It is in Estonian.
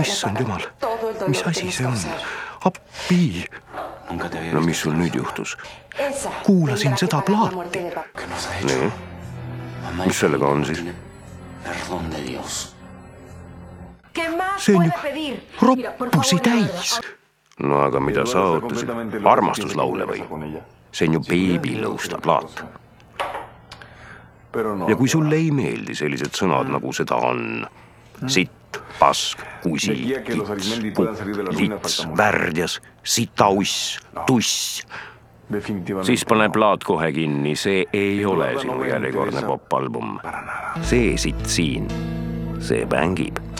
issand jumal, mis asi see on? appi, no mis sul nüüd juhtus? kuulasin seda plaati. nii, mis sellega on siis? see on ju roppusi täis. no aga mida sa ootasid, armastuslaule või? see on ju beebilõusta plaat. ja kui sulle ei meeldi sellised sõnad, nagu seda on, sitt, pask, kusi, kits, pupp, lits, värdjas, sitauss, tuss, siis pane plaat kohe kinni, see ei ole sinu järjekordne popalbum. see sitt siin, see mängib